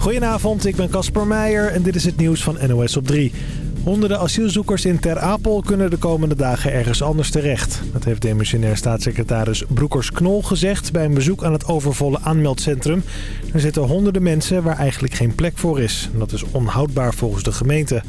Goedenavond, ik ben Casper Meijer en dit is het nieuws van NOS op 3. Honderden asielzoekers in Ter Apel kunnen de komende dagen ergens anders terecht. Dat heeft demissionair staatssecretaris Broekers-Knol gezegd... bij een bezoek aan het overvolle aanmeldcentrum. Er zitten honderden mensen waar eigenlijk geen plek voor is. Dat is onhoudbaar volgens de gemeente.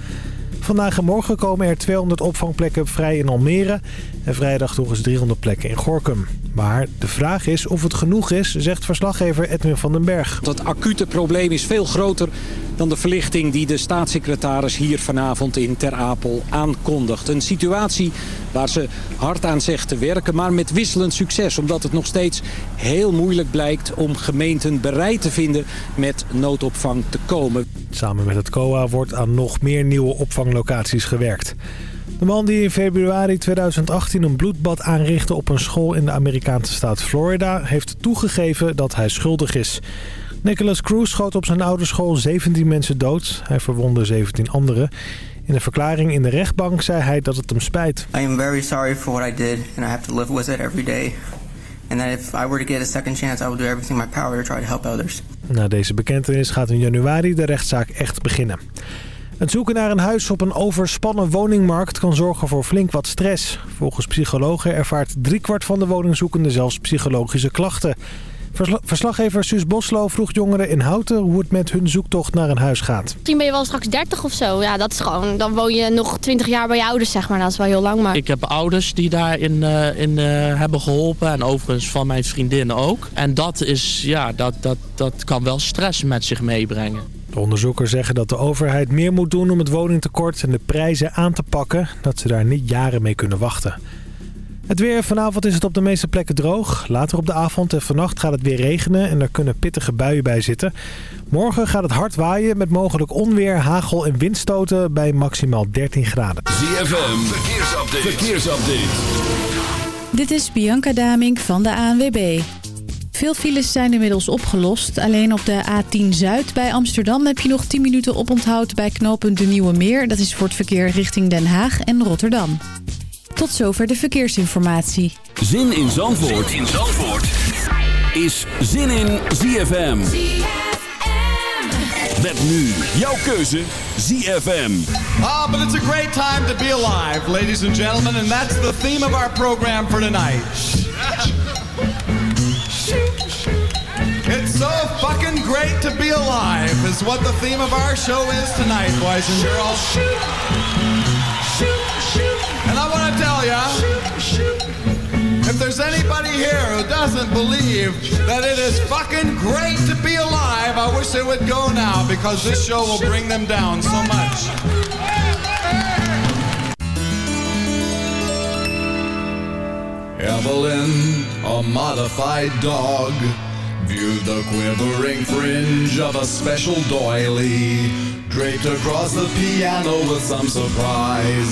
Vandaag en morgen komen er 200 opvangplekken vrij in Almere... en vrijdag nog eens 300 plekken in Gorkum. Maar de vraag is of het genoeg is, zegt verslaggever Edwin van den Berg. Dat acute probleem is veel groter dan de verlichting die de staatssecretaris hier vanavond in Ter Apel aankondigt. Een situatie waar ze hard aan zegt te werken, maar met wisselend succes. Omdat het nog steeds heel moeilijk blijkt om gemeenten bereid te vinden met noodopvang te komen. Samen met het COA wordt aan nog meer nieuwe opvanglocaties gewerkt. De man die in februari 2018 een bloedbad aanrichtte op een school in de Amerikaanse staat Florida... heeft toegegeven dat hij schuldig is. Nicholas Cruz schoot op zijn oude school 17 mensen dood. Hij verwondde 17 anderen. In een verklaring in de rechtbank zei hij dat het hem spijt. I am very sorry for what I did and I have to live with it every day. And that if I were to get a second chance, I do everything in my power to try to help others. Na deze bekentenis gaat in januari de rechtszaak echt beginnen. Het zoeken naar een huis op een overspannen woningmarkt kan zorgen voor flink wat stress. Volgens psychologen ervaart driekwart van de woningzoekenden zelfs psychologische klachten. Verslaggever Suus Boslo vroeg jongeren in Houten hoe het met hun zoektocht naar een huis gaat. Misschien ben je wel straks 30 of zo. Ja, dat is gewoon, dan woon je nog 20 jaar bij je ouders, zeg maar. Dat is wel heel lang, maar... Ik heb ouders die daarin uh, in, uh, hebben geholpen. En overigens van mijn vriendinnen ook. En dat, is, ja, dat, dat, dat kan wel stress met zich meebrengen. De onderzoekers zeggen dat de overheid meer moet doen om het woningtekort en de prijzen aan te pakken. Dat ze daar niet jaren mee kunnen wachten. Het weer. Vanavond is het op de meeste plekken droog. Later op de avond en vannacht gaat het weer regenen en er kunnen pittige buien bij zitten. Morgen gaat het hard waaien met mogelijk onweer, hagel en windstoten bij maximaal 13 graden. ZFM. Verkeersupdate. Verkeersupdate. Dit is Bianca Damink van de ANWB. Veel files zijn inmiddels opgelost. Alleen op de A10 Zuid bij Amsterdam heb je nog 10 minuten oponthoud bij knooppunt De Nieuwe Meer. Dat is voor het verkeer richting Den Haag en Rotterdam. Tot zover de verkeersinformatie. Zin in Zandvoort, zin in Zandvoort. is Zin in ZFM. Met nu jouw keuze ZFM. Ah, but it's a great time to be alive, ladies and gentlemen. And that's the theme of our program for tonight. Great to be alive is what the theme of our show is tonight, boys and girls. And I want to tell ya, if there's anybody here who doesn't believe that it is fucking great to be alive, I wish they would go now because this show will bring them down so much. Evelyn, a modified dog, viewed the quivering fringe of a special doily, draped across the piano with some surprise.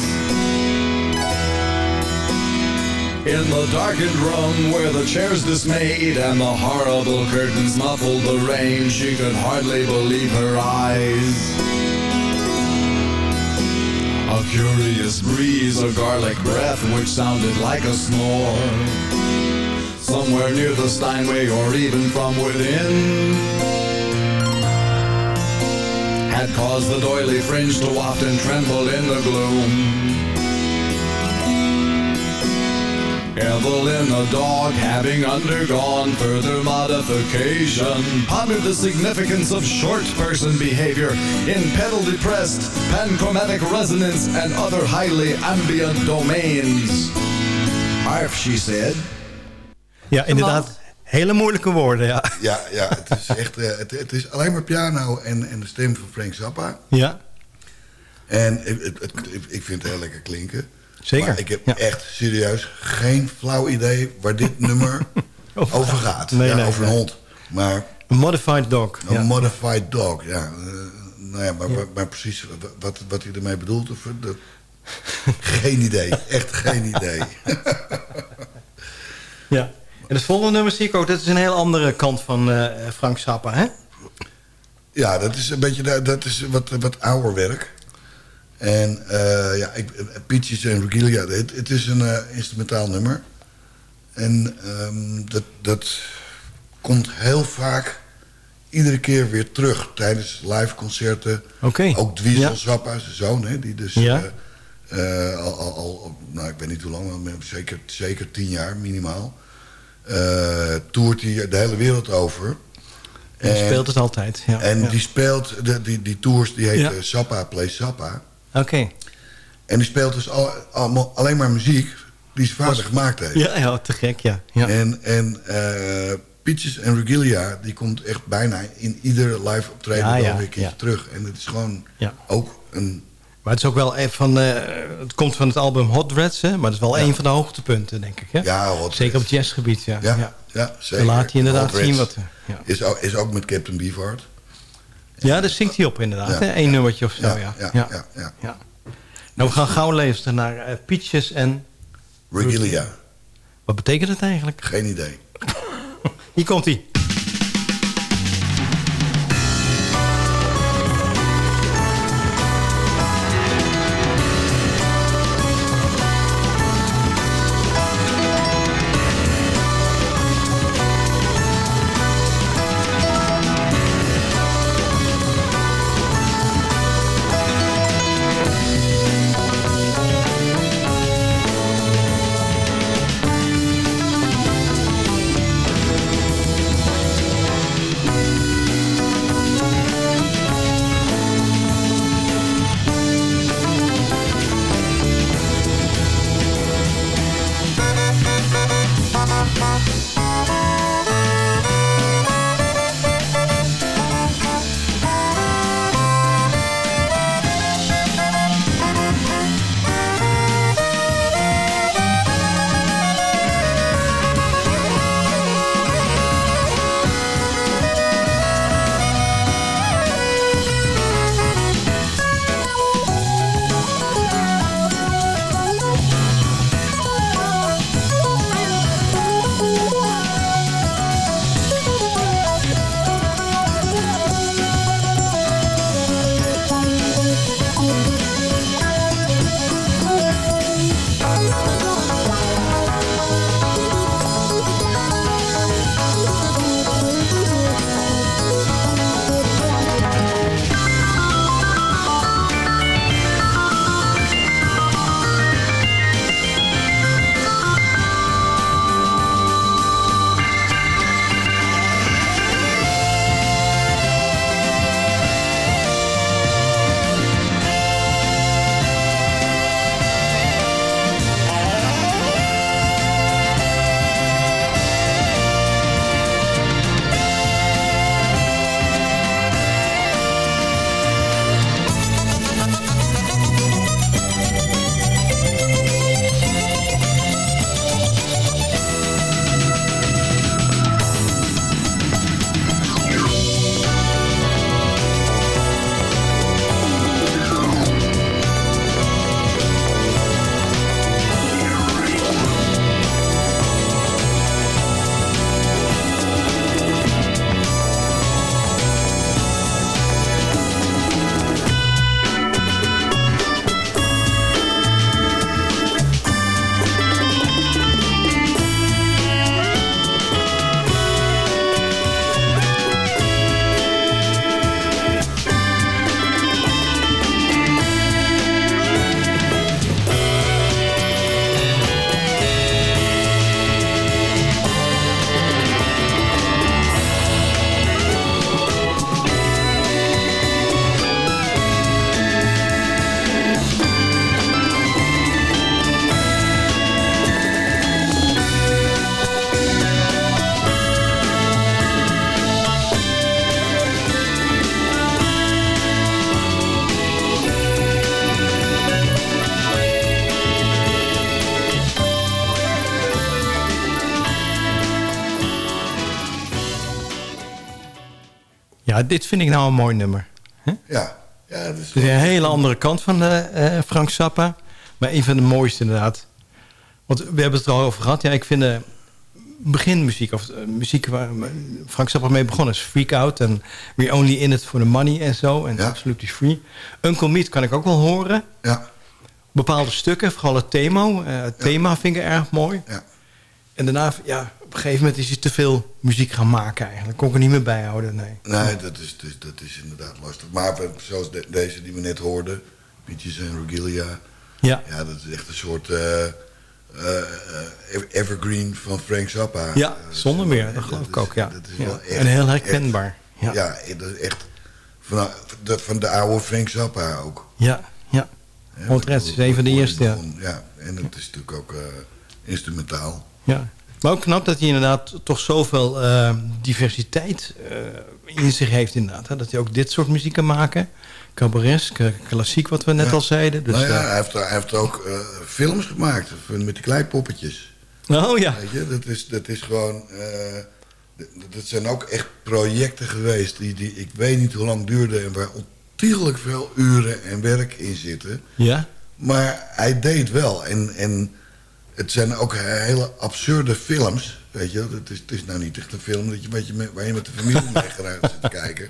In the darkened room where the chairs dismayed and the horrible curtains muffled the rain, she could hardly believe her eyes. A curious breeze, a garlic breath which sounded like a snore. Somewhere near the Steinway or even from within had caused the doily fringe to waft and tremble in the gloom. Evelyn the dog, having undergone further modification, pondered the significance of short person behavior in pedal depressed, panchromatic resonance, and other highly ambient domains. Arf, she said. Ja, inderdaad. Hele moeilijke woorden, ja. Ja, ja het, is echt, uh, het, het, is alleen maar piano en, en de stem van Frank Zappa. Ja. En het, het, ik vind het heel lekker klinken. Zeker. Maar ik heb ja. echt serieus geen flauw idee waar dit nummer over, over gaat. Nee, ja, nee, over nee. een hond. Maar, een modified dog. Een ja. modified dog, ja. Uh, nou ja, maar, maar, maar precies wat, wat hij ermee bedoelt, of, dat, geen idee. Echt geen idee. ja. En het volgende nummer zie ik ook, dat is een heel andere kant van uh, Frank Zappa, hè? Ja, dat is een beetje dat is wat, wat ouder werk. En uh, ja, ik, Peaches en Regalia, het, het is een uh, instrumentaal nummer. En um, dat, dat komt heel vaak iedere keer weer terug tijdens live concerten. Oké. Ook Dwiesel Ja. Zappa, zijn zoon, hè, die dus Ja. eh, eh, al, al, al, nou ik weet niet hoe lang, maar zeker, zeker tien jaar minimaal. Eh toert hij de hele wereld over. En speelt het altijd. Ja. En ja. die speelt, de, die, die tours die heet Ja. eh, Zappa Play Zappa. Oké. En die speelt dus al, allemaal, alleen maar muziek die zijn vader gemaakt heeft. Ja, ja, te gek, ja. ja. En, en eh, Peaches en Regalia, die komt echt bijna in ieder live optreden Ja, weer een keertje terug. En het is gewoon ook een... Maar het is ook wel een van... eh, het komt van het album Hot Reds, hè? Maar het is wel Ja. een van de hoogtepunten, denk ik. Hè? Ja, Hot Zeker op het jazzgebied, ja. Ja, ja. ja. zeker. Dan laat hij inderdaad zien wat... Ja. Is ook, is ook met Captain Beefheart. ja, daar zingt hij op inderdaad. Hè? Eén nummertje of zo, Ja, ja. ja. Nou, we gaan gauw luisteren naar eh, Peaches en... Regalia, Wat betekent het eigenlijk? geen idee. Hier komt hij. Ja, dit vind ik nou een mooi nummer. Ja, ja dat is is een hele andere kant van eh, eh, Frank Zappa. Maar een van de mooiste inderdaad. Want we hebben het er al over gehad. Ja, ik vind de beginmuziek, of eh, muziek waar Frank Zappa mee begonnen is Freak Out. En We're Only In It For The Money en zo. En Ja. Absolutely Free. Uncle Meat kan ik ook wel horen. Ja, Bepaalde stukken, vooral het thema. eh, het thema vind ik erg mooi. ja. En daarna, ja, op een gegeven moment is hij te veel muziek gaan maken eigenlijk. Kon ik er niet meer bijhouden, nee. Nee, dat is, dus, dat is inderdaad lastig. Maar we- zoals de- deze die we net hoorden, Peaches en Regalia. Ja. Ja, dat is echt een soort eh, eh, eh, evergreen van Frank Zappa. Ja, Eh, zonder zo, meer, eh, dat geloof ik is- ook, ja. Dat is Ja. wel echt, En heel herkenbaar, echt- ja, dat is echt van de, van de oude Frank Zappa ook. Ja, ja. Portret is een van de eerste, ja. begon. Ja, en het is natuurlijk ook eh, instrumentaal. Ja. Maar ook knap dat hij inderdaad toch zoveel eh, diversiteit eh, in zich heeft inderdaad. Hè? Dat hij ook dit soort muziek kan maken. Cabaresk, eh, klassiek wat we net Ja. al zeiden. Dus, nou ja, eh, hij heeft, hij heeft ook films gemaakt met die kleipoppetjes. oh ja. Weet je, dat is, dat is gewoon... dat zijn ook echt projecten geweest die, die ik weet niet hoe lang duurden... en waar ontiegelijk veel uren en werk in zitten. Ja? Maar hij deed wel. En, en het zijn ook hele absurde films. Weet je, het is, het is nou niet echt een film dat je met, waar je met de familie mee graag zit te kijken.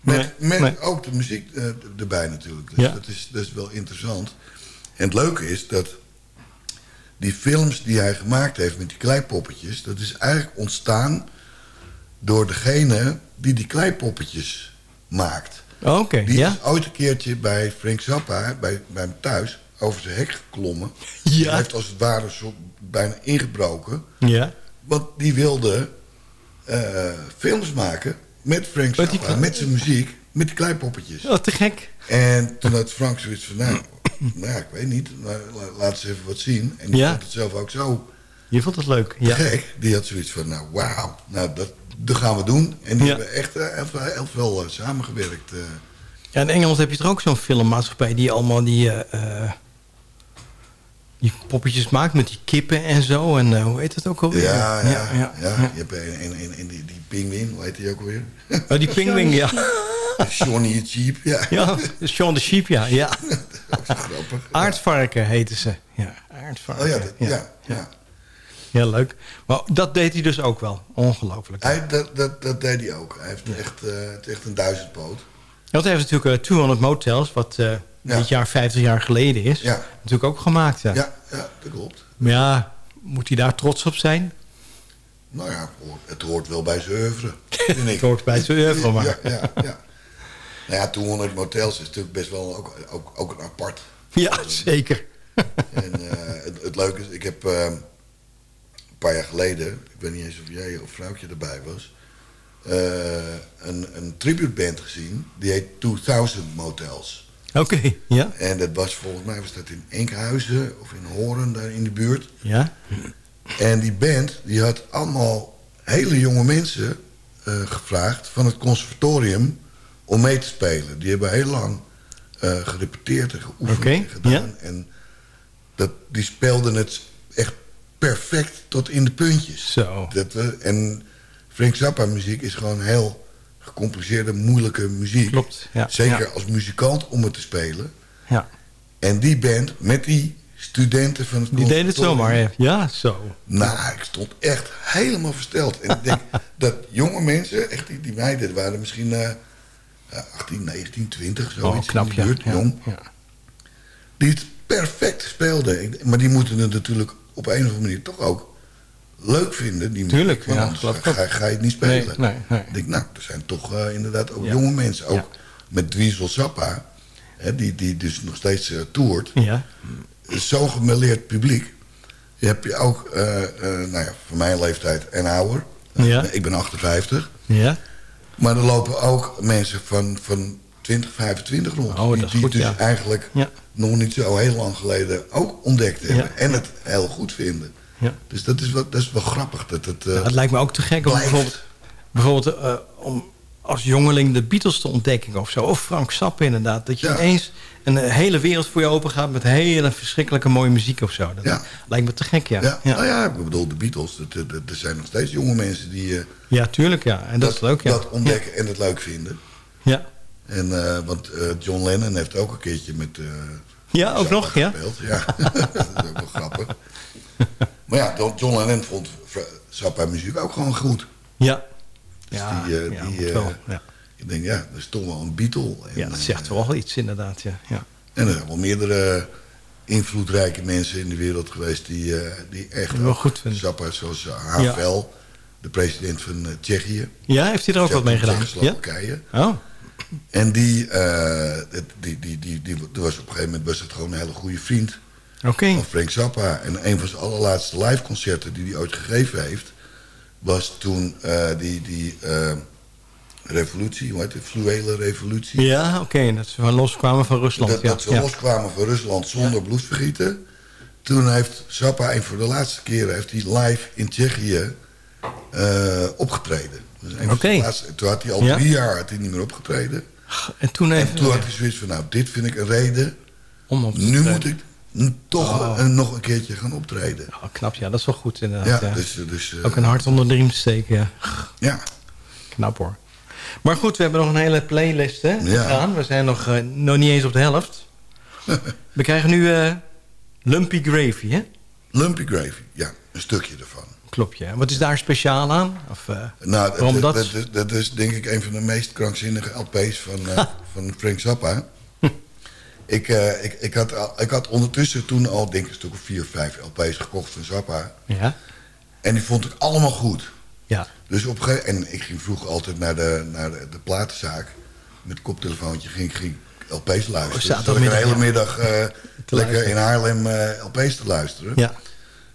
Met, met nee. ook de muziek eh, erbij natuurlijk. Dus Ja. dat, is, dat is wel interessant. En het leuke is dat die films die hij gemaakt heeft met die kleipoppetjes... dat is eigenlijk ontstaan door degene die die kleipoppetjes maakt. Oh, Oké, Die ja? is ooit een keertje bij Frank Zappa, bij, bij hem thuis, over zijn hek geklommen. Ja. Hij heeft als het ware zo bijna ingebroken. Ja. Want die wilde eh, films maken met Frank Met die Zappa, met zijn muziek, met die kleipoppetjes. Oh, te gek. En toen had Frank zoiets van, nou, nou ja, ik weet niet, maar la- laat eens even wat zien. En die Ja. vond het zelf ook zo Je vond het leuk, ja. gek. Die had zoiets van, nou wauw, nou, dat, dat gaan we doen. En die Ja. hebben echt eh, heel, heel veel eh, samengewerkt. Ja, in Engeland heb je er ook zo'n filmmaatschappij die allemaal die, die poppetjes maakt met die kippen en zo. En eh, hoe heet het ook alweer? Ja, ja, ja. ja, Je hebt een, een, een, een- die, die pinguïn, hoe heet die ook alweer? Oh, die pingwing, ja. Johnny het Jeep, ja. Ja, Sean de Sheep, ja. ja. Ook zo grappig. Aardvarken heten ze. Ja, aardvarken. Oh ja, dat, ja. ja, Ja, leuk. Maar dat deed hij dus ook wel. Ongelooflijk. Hij, dat, dat, dat deed hij ook. Hij heeft echt, eh, het is echt een duizendpoot. Want hij heeft natuurlijk eh, 200 Motels, wat eh, Ja. dit jaar 50 jaar geleden is. Ja. Natuurlijk ook gemaakt, ja. Ja, ja, dat klopt. Maar ja, moet hij daar trots op zijn? Nou ja, het hoort- wel bij zijn oeuvre. Het hoort bij zijn oeuvre, maar- Ja, ja, ja. Nou ja, 200 motels is natuurlijk best wel ook, ook, ook een apart. Ja, zeker. En eh, het, het leuke is, ik heb eh, een paar jaar geleden, ik weet niet eens of jij of vrouwtje erbij was, eh, een, een tributeband gezien. Die heet 2000 Motels. Oké, ja. En dat was volgens mij was dat in Enkhuizen of in Horen, daar in de buurt. Ja? En die band die had allemaal hele jonge mensen eh, gevraagd van het conservatorium om mee te spelen. Die hebben heel lang eh, gerepeteerd en geoefend Oké, en gedaan. ja. En dat, die speelden het echt perfect tot in de puntjes. Zo. Dat we, en Frank Zappa muziek is gewoon heel gecompliceerde, moeilijke muziek. Klopt, ja. Zeker Ja. als muzikant om het te spelen. Ja. En die band met die studenten van het Die deden het zomaar, hè? Ja, zo. nou, ik stond echt helemaal versteld. En ik denk dat jonge mensen, echt die, die meiden, waren misschien ja, 18, 19, 20, zoiets. Oh, knap, in ja. buurt, Ja, jong. ja. Die het perfect speelden. Maar die moeten het natuurlijk op een of andere manier toch ook leuk vinden. Die muziek, Tuurlijk, ja, geloof ik ga, ook. ga, ga je het niet spelen. Nee, nee, nee. Ik denk, nou, er zijn toch eh, inderdaad ook Ja. jonge mensen. Ook Ja. met Dweezil Zappa, hè, die, die dus nog steeds eh, toert Ja. zo'n gemêleerd publiek. Je hebt je ook, eh, nou ja, van mijn leeftijd en ouder. Ja. Ik ben 58. Ja. Maar er lopen ook mensen van, van 20, 25 rond. Oh, die die goed, dus ja. eigenlijk nog niet zo heel lang geleden ook ontdekt hebben. En het heel goed vinden. Ja. Dus dat is wel, dat is wel grappig. Dat het, Ja, het lijkt me ook te gek om bijvoorbeeld, bijvoorbeeld eh, om als jongeling de Beatles te ontdekken of zo. Of Frank Zappa inderdaad. Dat je Ja. ineens een hele wereld voor je open gaat met hele verschrikkelijke mooie muziek of zo. Dat Ja. lijkt me te gek, ja. ja, Ja, Nou ja, ik bedoel, de Beatles. dat- dat- dat- Er zijn nog steeds jonge mensen die eh, Ja, tuurlijk, ja. En dat, is leuk, ja. dat ontdekken en het leuk vinden. Ja. En, want John Lennon heeft ook een keertje met... Ja, ook nog, ja. Ja, dat is ook wel grappig. Maar ja, John- Lennon vond Zappa muziek ook gewoon goed. Ja. Dus Ja, die, eh, ja, die, moet eh, wel, ja. Ik denk, ja, dat is toch wel een Beatle. En, ja, dat zegt eh, wel iets inderdaad, ja. ja. En er zijn wel meerdere invloedrijke mensen in de wereld geweest... die, die echt Wel goed vinden. Zappa, zoals Havel, de president van Tsjechië. Ja, heeft hij er ook wat mee gedaan? Ja? Oh, En die, die, die, die, die, die was op een gegeven moment was het gewoon een hele goede vriend van Frank Zappa. En een van zijn allerlaatste live concerten die hij ooit gegeven heeft... was toen eh, die, die eh, revolutie, hoe heet het, fluwele revolutie... Ja, oké. Dat ze loskwamen van Rusland. Dat, ja. dat ze ja. loskwamen van Rusland zonder bloedvergieten. Toen heeft Zappa, en voor de laatste keren, heeft hij live in Tsjechië eh, opgetreden. Dus een van laatste- toen had hij al drie jaar had hij niet meer opgetreden. En toen En even... toen had hij zoiets van, nou, dit vind ik een reden. om op te Nu moet ik toch Oh. een- nog een keertje gaan optreden. Oh, knap, ja. Dat is wel goed inderdaad. Ja, dus... dus eh, Ook een hart onder de riem te steken, ja. Ja, Knap hoor. Maar goed, we hebben nog een hele playlist hè, Ja. gedaan. We zijn nog, eh, nog niet eens op de helft. we krijgen nu eh, Lumpy Gravy, hè? Lumpy Gravy, ja, een stukje ervan. Klopt, ja. Wat is daar speciaal aan? Of, Nou, Waarom dat, dat? dat, is- dat is denk ik een van de meest krankzinnige LP's van, van Frank Zappa. Ik, eh, ik, ik, had al, ik had ondertussen toen al denk ik een stuk of vier, vijf LP's gekocht van Zappa. ja? En die vond ik allemaal goed. Ja. Dus op En ik ging vroeger altijd naar de, naar de, de platenzaak. Met koptelefoontje ging, ging LP's luisteren. Oh, Dus zat ik de hele middag eh, lekker luisteren. in Haarlem eh, LP's te luisteren. Ja.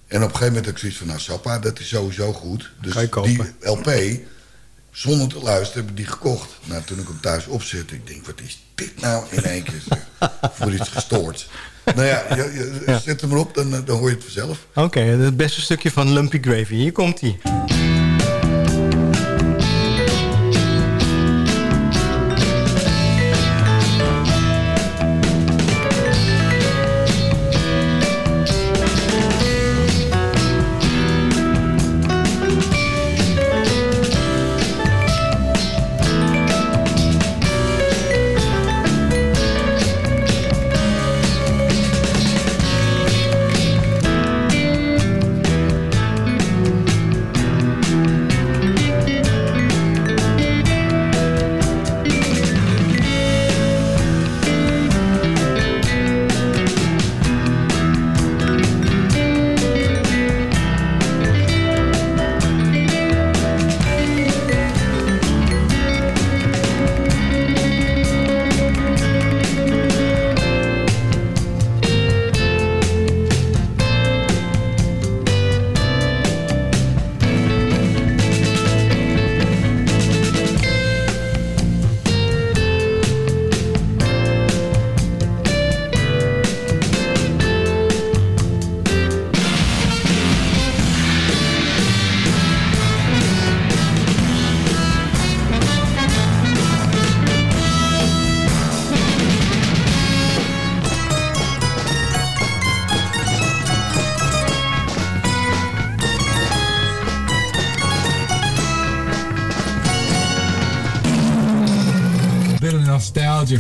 En op een gegeven moment had ik zoiets van, nou Sappa, dat is sowieso goed. Dus die LP, zonder te luisteren, heb ik die gekocht. Nou, toen ik hem thuis opzette, ik denk, wat is dit nou in één keer? zeg? Voor iets gestoord. Nou ja, je, zet hem erop, dan, eh, dan hoor je het vanzelf. Oké, het beste stukje van Lumpy Gravy. Hier komt hij.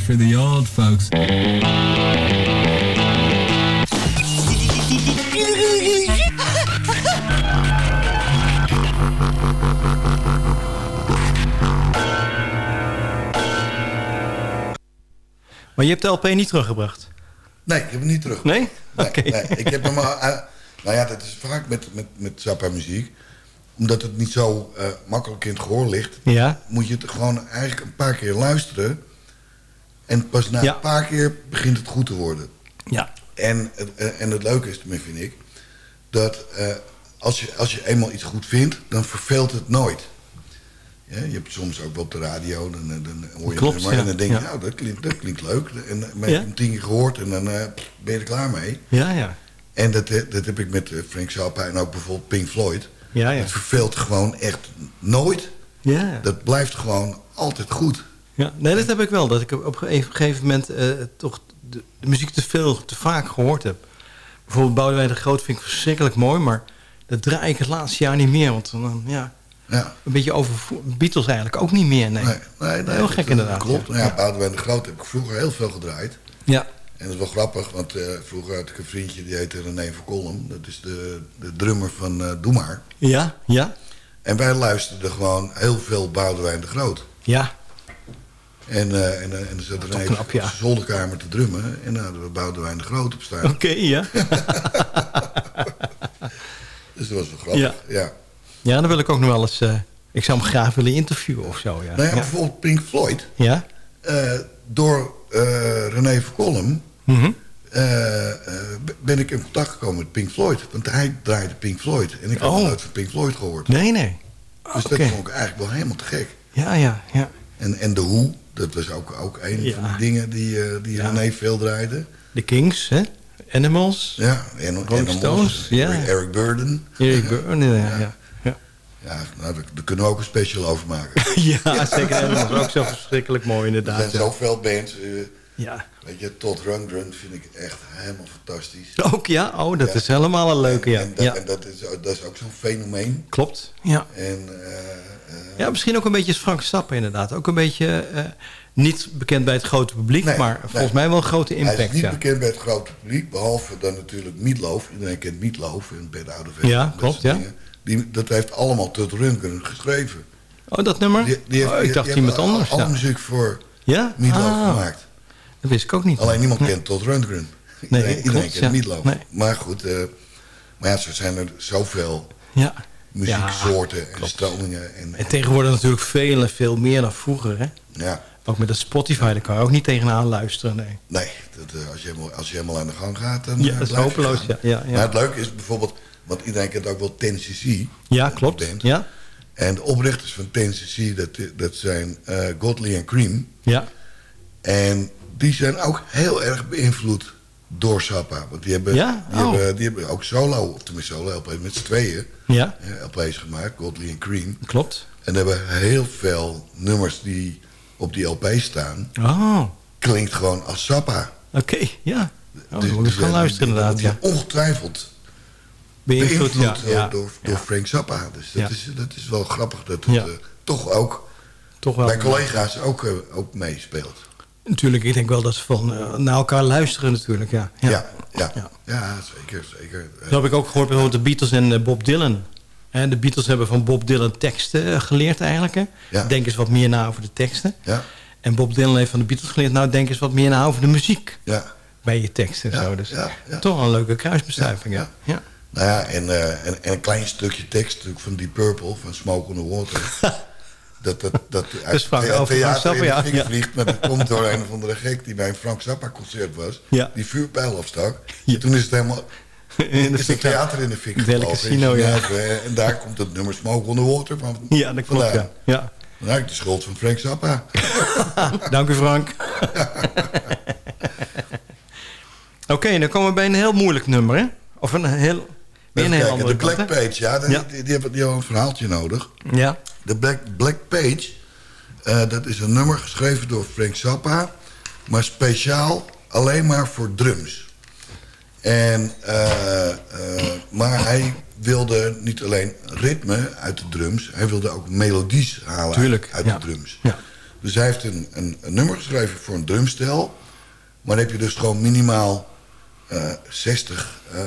For the old folks. Maar je hebt de LP niet teruggebracht? Nee, ik heb hem niet terug. Nee? Nee, ik heb hem al... eh, nou ja, dat is vaak met, met, met Zappa muziek. Omdat het niet zo eh, makkelijk in het gehoor ligt... Ja? moet je het gewoon eigenlijk een paar keer luisteren. En pas na Ja. een paar keer begint het goed te worden. Ja. En, het- eh, en het leuke is, tenminste vind ik... dat eh, als, je, als je eenmaal iets goed vindt, dan verveelt het nooit. Ja, je hebt soms ook wel op de radio, dan, dan dan hoor je Klopt, ja. en dan denk je, Ja. nou, dat klinkt, dat klinkt leuk. En dan heb je tien keer gehoord en dan eh, ben je er klaar mee. Ja, ja. En dat, eh, dat heb ik met eh, Frank Zappa en ook bijvoorbeeld Pink Floyd. Ja, ja. Het verveelt gewoon echt nooit. Ja. Dat blijft gewoon altijd goed. Ja, nee, dat heb ik wel. Dat ik op een gegeven moment eh, toch de, de muziek te veel, te vaak gehoord heb. Bijvoorbeeld Boudewijn de Groot vind ik verschrikkelijk mooi, maar dat draai ik het laatste jaar niet meer. Want dan, ja, Ja. een beetje over Beatles eigenlijk ook niet meer. Nee, Nee, nee, nee, heel gek dat inderdaad. Klopt. Ja. Ja, Boudewijn de Groot heb ik vroeger heel veel gedraaid. Ja. En dat is wel grappig, want eh, vroeger had ik een vriendje die heette René van Kolm. Dat is de, de drummer van eh Doe Maar. Ja, ja, En wij luisterden gewoon heel veel Boudewijn de Groot. ja. En, eh, en, eh, en dan zat knap, ja. op zolderkamer te drummen. En nou, daar bouwden wij de groot op staan. Oké, ja. Dus dat was wel grappig. Ja. Ja. Ja, dan wil ik ook nog wel eens... eh, ik zou hem graag willen interviewen of zo, ja. Nou ja, ja. bijvoorbeeld Pink Floyd. Ja? door René Verkolm Mhm. ben ik in contact gekomen met Pink Floyd. Want hij draaide Pink Floyd. En ik had Oh. nooit van Pink Floyd gehoord. Nee, nee. Dus Oké. dat vond ik eigenlijk wel helemaal te gek. Ja, ja, ja. En, en de Who, dat was ook, ook een Ja. van de dingen die, eh, die. René veel draaide. De Kings, hè? Animals. Ja, en Rolling Animals, Stones, ja. Eric, Burden. Eric Burden, ja. ja. nou, daar, kunnen we ook een special over maken. Ja, zeker. Animals ook zo verschrikkelijk mooi Er inderdaad. zijn ja. zoveel bands. eh, Ja. Weet je, Todd Rundgren vind ik echt helemaal fantastisch. Ook ja? Oh, dat Ja. is helemaal een leuke, ja. En, dat, ja. en dat, is, dat is ook zo'n fenomeen. Klopt, ja. En, eh, Ja, misschien ook een beetje Frank Stappen inderdaad. Ook een beetje eh, niet bekend bij het grote publiek, Nee, maar nee. volgens mij wel een grote Hij impact. is niet ja. bekend bij het grote publiek, behalve dan natuurlijk Meatloaf. Iedereen kent Meatloaf en bij de oude Vest. Ja, en dat klopt, soort ja. dingen. Die, dat heeft allemaal Todd Rundgren geschreven. Oh, dat nummer? Die, die heeft, oh, ik dacht die iemand heeft anders. Alle ja. muziek voor Ja? Meatloaf Ah, gemaakt. Dat wist ik ook niet. Alleen niemand Nee. kent Todd Rundgren. Nee, Iedereen, iedereen klopt, kent ja. Meatloaf. Nee. Maar goed, eh, maar ja, zo zijn er zoveel Ja. muzieksoorten en stromingen. En, En tegenwoordig natuurlijk veel en veel meer dan vroeger, hè? ja, Ook met dat Spotify, daar kan je ook niet tegenaan luisteren, nee. nee, dat, eh, als, je helemaal, als je helemaal aan de gang gaat, dan Ja, eh, dat is hopeloos, ja, ja, ja. Maar het leuke is bijvoorbeeld, want iedereen kent ook wel 10cc. Ja, klopt. Ja, En de oprichters van 10cc, dat, dat zijn eh Godley en Cream. ja. En die zijn ook heel erg beïnvloed door Sappa. Want die hebben, Ja? die Oh. hebben, die hebben ook solo, of tenminste solo LP's met z'n tweeën. Ja, LP's gemaakt, Godley en Cream. klopt. En hebben heel veel nummers die op die LP staan. Oh, Klinkt gewoon als Sappa. oké, ja. Oh, Dus- dus, gaan luisteren inderdaad, die ja. Ongetwijfeld Beïnvloed, beïnvloed ja. door, ja. door, door Frank Zappa. Dus dat, is, dat is wel grappig dat het eh, toch ook Toch wel. bij collega's ook, eh, ook meespeelt. Natuurlijk, ik denk wel dat ze van eh, naar elkaar luisteren natuurlijk, ja. Ja, ja. ja, ja. Ja. zeker. zeker. Dat heb ik ook gehoord bijvoorbeeld de Beatles en eh, Bob Dylan. En de Beatles hebben van Bob Dylan teksten eh, geleerd eigenlijk. Denk eens wat meer na over de teksten. Ja, En Bob Dylan heeft van de Beatles geleerd... nou, denk eens wat meer na over de muziek ja. bij je teksten en Ja, zo. Dus ja, ja. toch een leuke kruisbestuiving, ja. Ja, ja. Nou ja, en, eh, en, en een klein stukje tekst natuurlijk van Deep Purple, van Smoke on the Water. dat, dat, dat Dus Frank over Frank theater Zappa, in de ja, vliegt, maar dat komt door een of andere gek die bij een Frank Zappa concert was. Ja. Die vuurpijl afstak. Ja. Toen is het helemaal... In de is het theater in de fik Het gevlogen casino, in ja. En, daar komt het nummer Smoke on the Water van. Ja, dat klopt, vandaan. ja. Dan heb ik de schuld van Frank Zappa. Dank u, Frank. Oké, dan komen we bij een heel moeilijk nummer, hè? Of een heel... Weer een heel andere de Black? Page, ja, die, Ja. Die, die, hebben, die hebben een verhaaltje nodig. Ja, De Black, Black Page, eh, dat is een nummer geschreven door Frank Zappa... maar speciaal alleen maar voor drums. En, eh, eh, maar hij wilde niet alleen ritme uit de drums... hij wilde ook melodies halen Tuurlijk, uit ja. de drums. Ja. Dus hij heeft een, een, een nummer geschreven voor een drumstel... maar daar heb je dus gewoon minimaal eh 60 eh,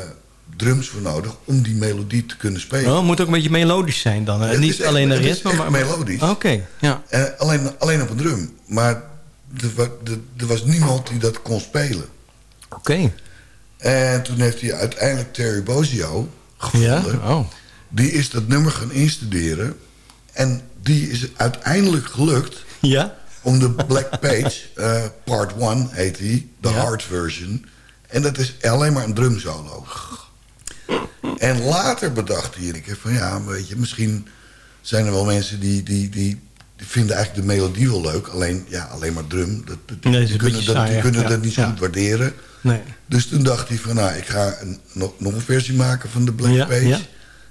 drums voor nodig... om die melodie te kunnen spelen. Oh, het moet ook een beetje melodisch zijn dan. Het Niet echt- alleen een ritme, maar... melodisch. Oké, ja. Eh, alleen, alleen op een drum. Maar er, wa- was niemand die dat kon spelen. Oké. En toen heeft hij uiteindelijk Terry Bozzio Ja? gevonden. Oh. Die is dat nummer gaan instuderen. En die is uiteindelijk gelukt Ja? om de Black Page, eh, part 1 heet die, de Ja. hard version. En dat is alleen maar een drumsolo. En later bedacht hij, ik heb van ja, weet je, misschien zijn er wel mensen die, die, die, die vinden eigenlijk de melodie wel leuk. Alleen, ja, alleen maar drum. Dat, dat- Nee, dat is die kunnen, dat, die kunnen ja. dat niet zo goed waarderen. Nee. Dus toen dacht hij van, nou, ik ga een, nog, nog een versie maken van de Black Page.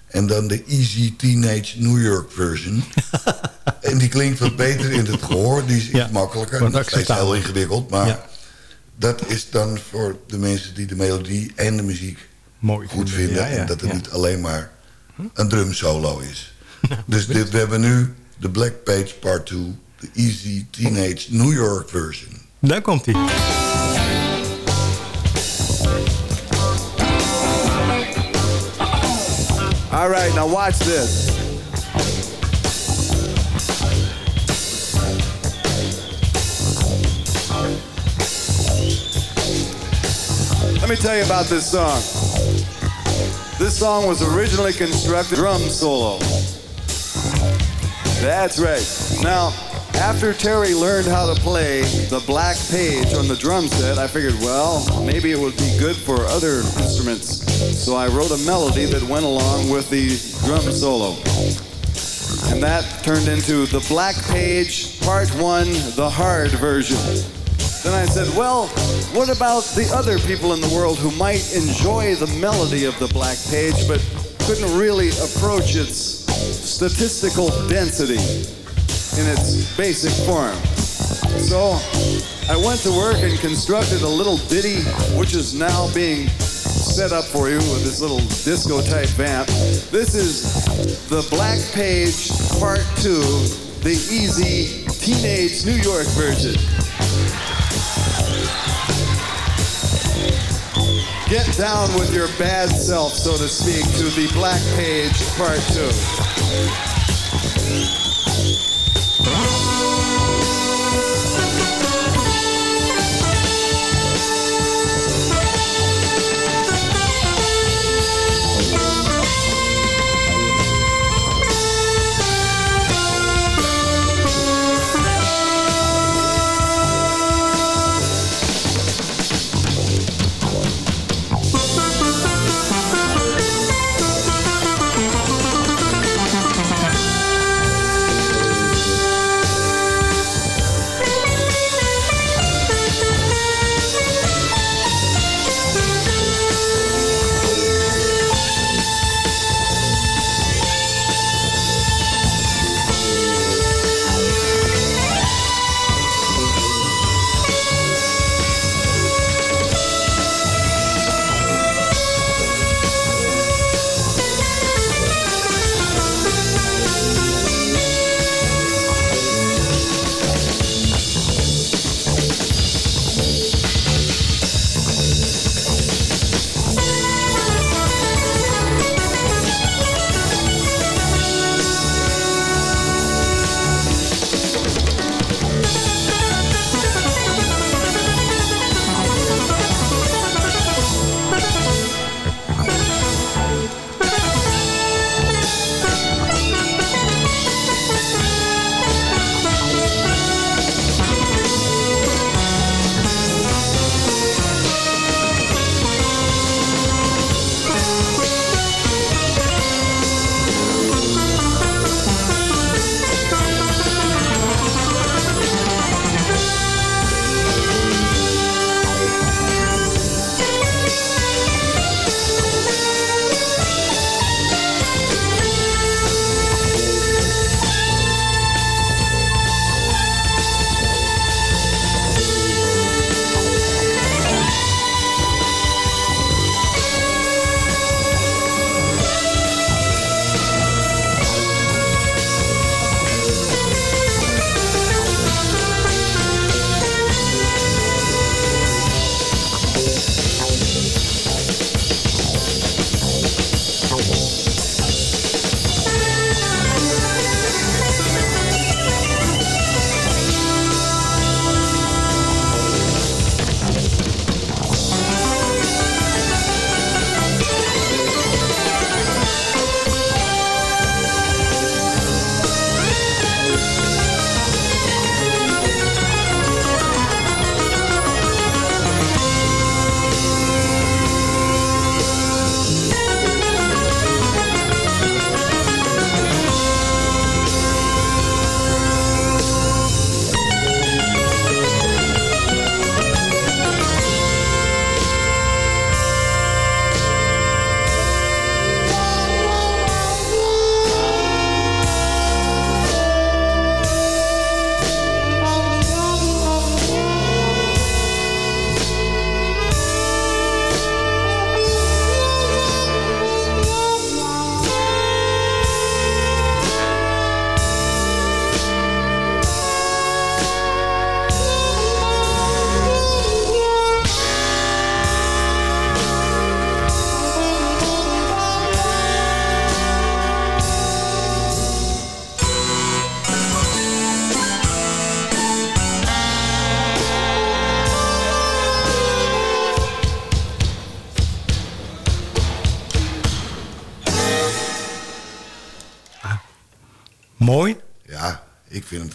En dan de Easy Teenage New York version. en die klinkt wat beter in het gehoor. Die is iets Ja, makkelijker. Nog steeds heel ingewikkeld. Maar Ja. dat is dan voor de mensen die de melodie en de muziek mooi goed vinden. en dat het niet alleen maar hm? een drum solo is. Nou, dus dit, we hebben nu de Black Page Part 2, de Easy Teenage New York version. Daar komt hij. All right, now watch this. Let me tell you about this song. This song was originally constructed drum solo. That's right. Now, after Terry learned how to play the black page on the drum set, I figured, well, maybe it would be good for other instruments. So I wrote a melody that went along with the drum solo. And that turned into the Black Page Part 1, the hard version. Then I said, well, what about the other people in the world who might enjoy the melody of the Black Page but couldn't really approach its statistical density in its basic form? So I went to work and constructed a little ditty, which is now being set up for you with this little disco type vamp. This is the Black Page Part 2, the easy teenage New York version. Get down with your bad self, so to speak, to the Black Page Part 2.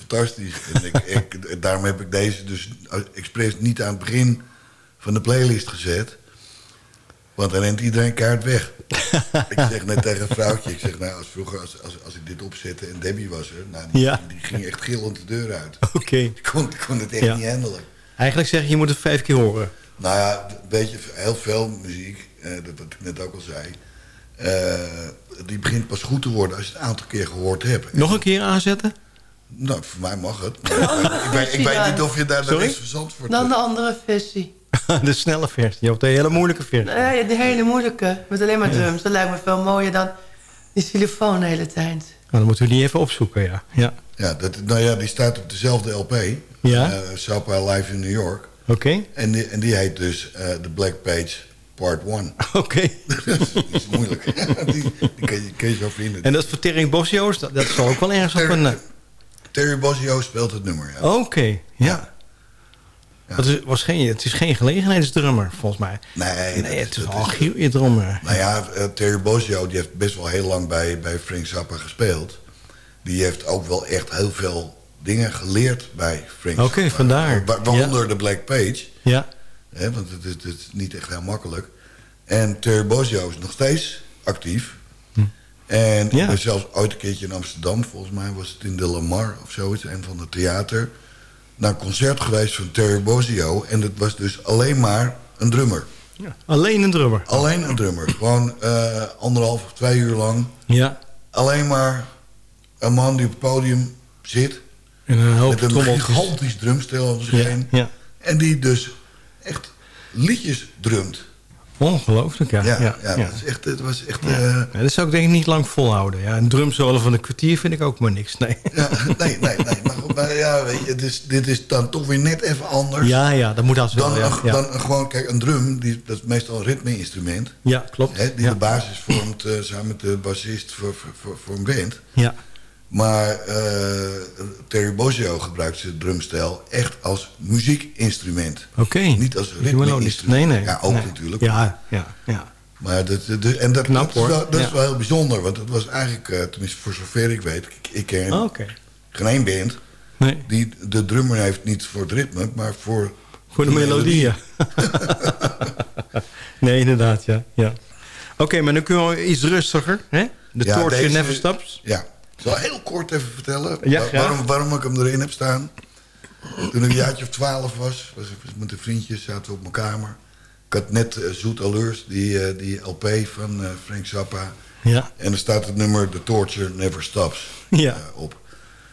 Fantastisch. En ik, ik, daarom heb ik deze dus expres niet aan het begin van de playlist gezet. Want dan rent iedereen kaart weg. ik zeg net tegen een vrouwtje, ik zeg nou, als vroeger als, als, als ik dit opzette en Debbie was er, nou, die, Ja. die ging echt gillend de deur uit. Oké. Ik kon, kon het echt Ja. niet handelen. Eigenlijk zeg je, je moet het vijf keer horen. Nou ja, weet je, heel veel muziek, eh, dat wat ik net ook al zei, eh, die begint pas goed te worden als je het een aantal keer gehoord hebt. Nog een keer aanzetten? Nou, voor mij mag het. Maar ik, weet, ik weet niet of je daar de Sorry? rest verzand voor Dan de andere versie. de snelle versie, of de hele moeilijke versie. Nee, de hele moeilijke. Met alleen maar drums. Dat lijkt me veel mooier dan die telefoon de hele tijd. Nou, dan moeten we die even opzoeken, ja. ja. Ja, dat, nou ja, die staat op dezelfde LP. Ja? eh, Sapa Live in New York. Oké. En, die, en die heet dus eh The Black Page Part 1. Oké. dat is moeilijk. die die kan, je, kan je zo vinden. En dat is voor Terry Bosio's, dat, dat zal ook wel ergens op een... Terry Bossio speelt het nummer, ja. Oké, ja. Dat is, was geen, het is geen gelegenheidsdrummer, volgens mij. Nee, nee het is wel een drummer. Nou ja, eh, Terry Bossio die heeft best wel heel lang bij, bij Frank Zappa gespeeld. Die heeft ook wel echt heel veel dingen geleerd bij Frank Oké, vandaar. Wa- Waaronder de Black Page. Ja. Want het is, het is niet echt heel makkelijk. En Terry Bossio is nog steeds actief. En ik ben zelfs ooit een keertje in Amsterdam, volgens mij was het in de Lamar of zoiets, een van de theater, naar een concert geweest van Terry Bossio. En dat was dus alleen maar een drummer. Alleen een drummer. Alleen een drummer. Gewoon eh, anderhalf of twee uur lang. Ja. Alleen maar een man die op het podium zit. En een hoop met een trommeltjes. gigantisch drumstel om zich Ja, heen. ja. En die dus echt liedjes drumt. Ongelooflijk, ja. Ja, ja, ja, is echt, het was echt... Eh, Ja, dat zou ik denk ik niet lang volhouden. Ja, een drumsolo van een kwartier vind ik ook maar niks. Nee. ja, nee, nee, nee. Maar, goed, maar ja, weet je, is, dit is dan toch weer net even anders. Ja, ja, dat moet als wel. Dan, een- dan een gewoon, kijk, een drum, die, dat is meestal een ritme-instrument. Ja, klopt. Hè, die de basis vormt eh, samen met de bassist voor, voor, voor, voor een band. Ja. Maar eh, Terry Bozzio gebruikt zijn drumstijl echt als muziekinstrument. Oké. Niet als ritme-instrument. Nee, nee. Ja, ook Nee. natuurlijk. Ja, ja, ja. Maar dat, dat- en dat, Knap, dat, is, wel, dat is Ja. wel heel bijzonder. Want het was eigenlijk, eh, tenminste voor zover ik weet... Ik, ik ken Oh, geen één band Nee. die de drummer heeft niet voor het ritme... maar voor, Voor de melodie, ja. nee, inderdaad, ja. ja. Oké, maar nu kunnen we iets rustiger. Hè? De Ja, deze- Never Stops. Ja. Ik zal heel kort even vertellen Ja, waarom, waarom ik hem erin heb staan. Toen ik een jaartje of twaalf was, was ik met een vriendje, zaten we op mijn kamer. Ik had net eh, Zoet Allures, die, eh, die LP van eh, Frank Zappa. Ja. En er staat het nummer The Torture Never Stops Ja. op.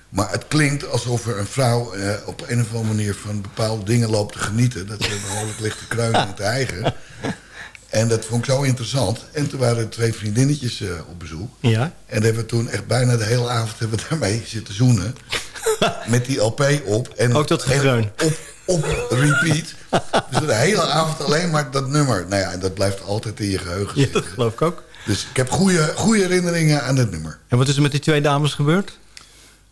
Maar het klinkt alsof er een vrouw op een of andere manier van bepaalde dingen loopt te genieten. Dat ze behoorlijk ligt te kruinen eigen. En dat vond ik zo interessant. En toen waren er twee vriendinnetjes eh, op bezoek. Ja. En hebben we toen echt bijna de hele avond hebben we daarmee zitten zoenen. Met die LP op. En Ook dat gekreun. Op, op repeat. Dus de hele avond alleen maar dat nummer. Nou ja, en dat blijft altijd in je geheugen Ja, zitten. dat geloof ik ook. Dus ik heb goede, goede herinneringen aan dit nummer. En wat is er met die twee dames gebeurd?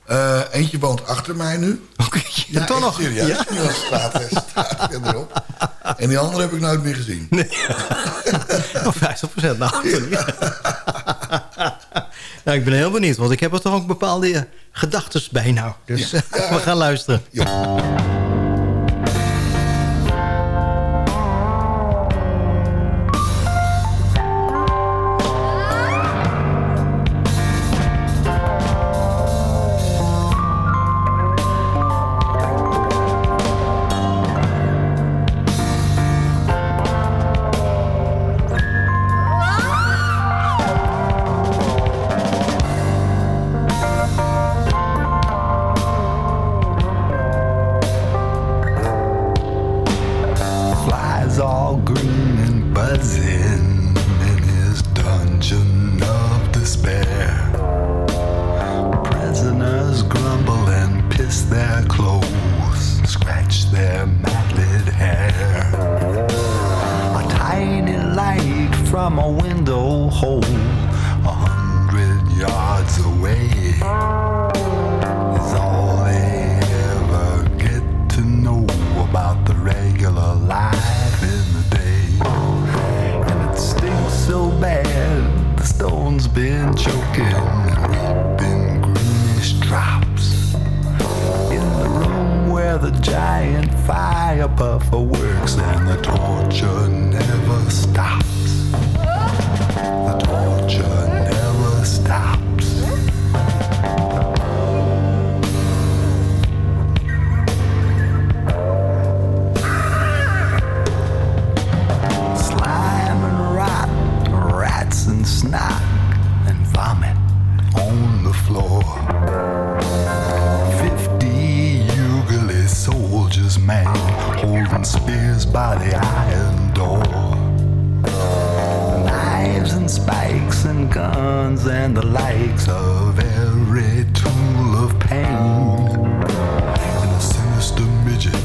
Eh, eentje woont achter mij nu. Oké, ja, toch nog. Serieus, Ja? als straat, straat verderop. En die andere heb ik nooit meer gezien. Oh, 50 nou. sorry. nou, ik ben heel benieuwd, want ik heb er toch ook bepaalde eh, gedachtes bij nou. Dus Ja. we gaan luisteren. Flies guns and the likes of every tool of pain. And a sinister midget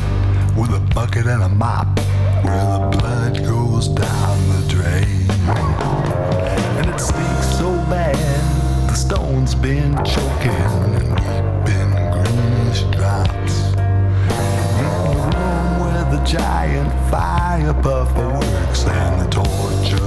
with a bucket and a mop where the blood goes down the drain. And it stinks so bad, the stone's been choking and weeping greenish drops. In the room where the giant fire works and the torture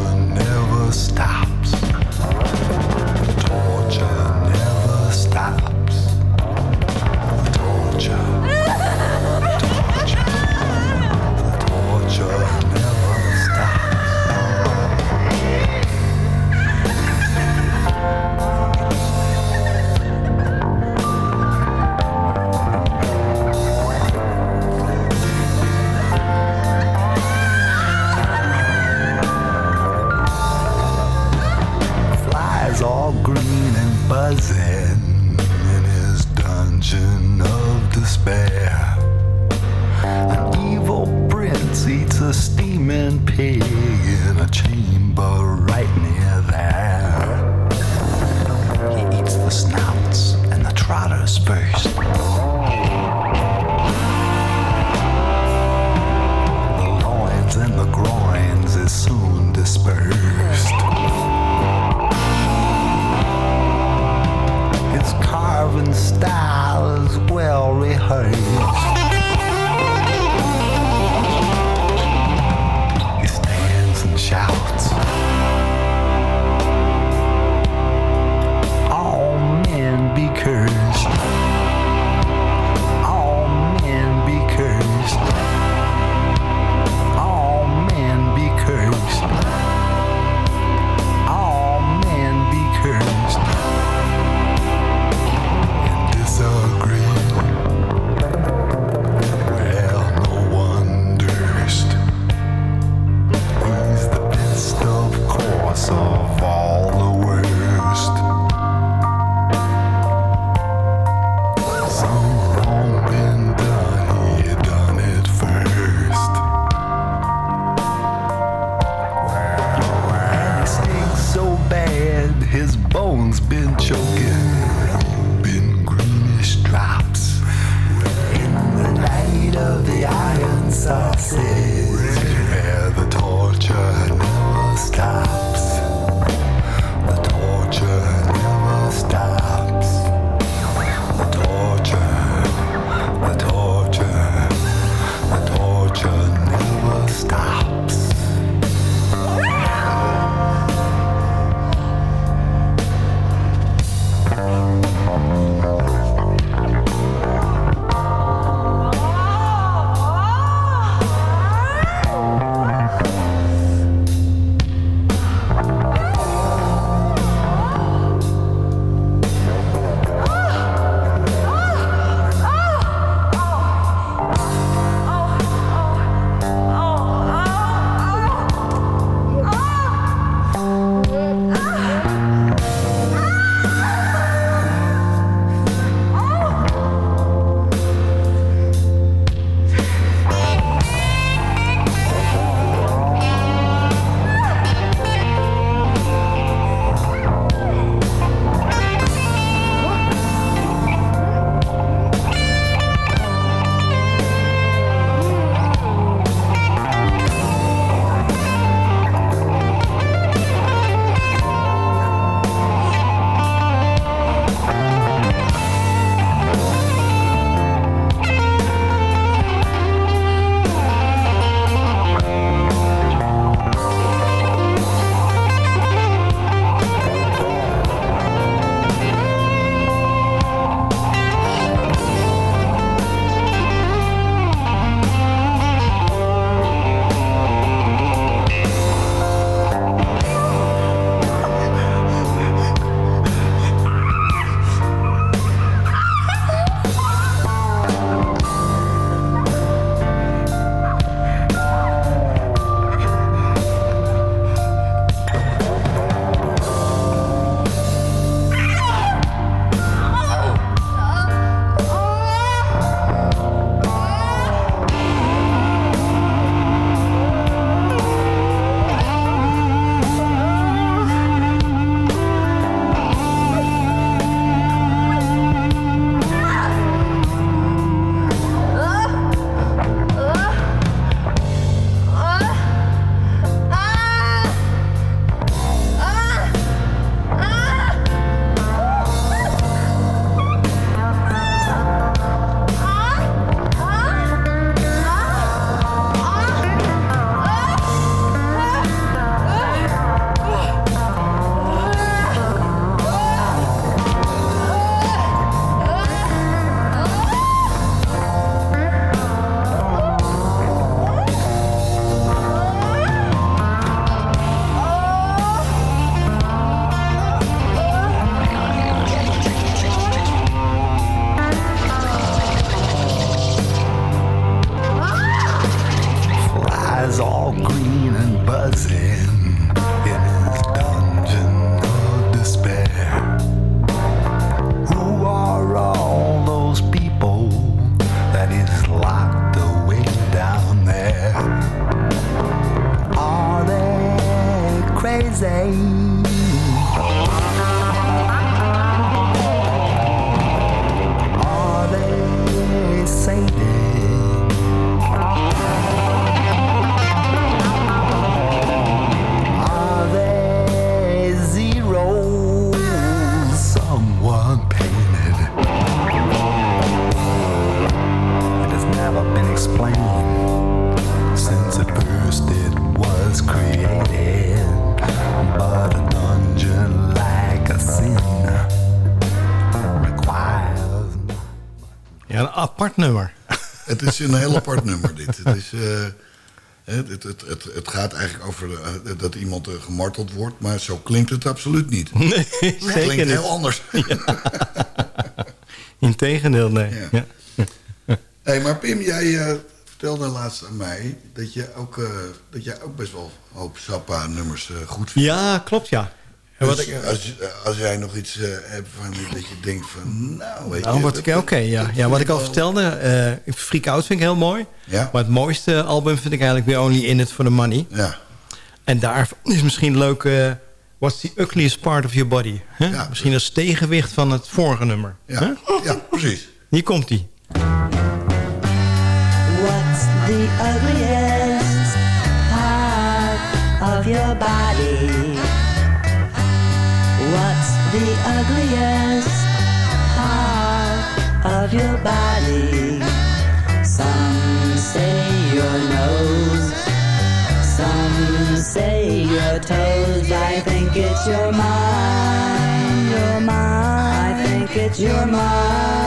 Het is een heel apart nummer, dit. Het, is, eh, het, het, het, gaat eigenlijk over eh, dat iemand eh, gemarteld wordt... maar zo klinkt het absoluut niet. Nee, het zeker klinkt heel anders. Integendeel, nee. Ja. Ja. hey, maar Pim, jij vertelde laatst aan mij... dat, je ook, dat jij ook best wel een hoop Sappa-nummers eh, goed vindt. Ja, klopt, ja. Dus wat ik- als, als jij nog iets eh, hebt van dat je denkt van... Nou, weet Nou, je... wat dat- ik, oké, ja. ja. Wat ik al vertelde, eh Freak Out vind ik heel mooi. Ja. Maar het mooiste album vind ik eigenlijk weer Only In It For The Money. Ja. En daar is misschien leuk... eh What's the ugliest part of your body? Hè? misschien als tegenwicht van het vorige nummer. Ja, Hè? ja precies. Hier komt ie. What's the ugliest part of your body? The ugliest part of your body? Some say your nose, some say your toes. I think it's your mind, your mind. I think it's your mind.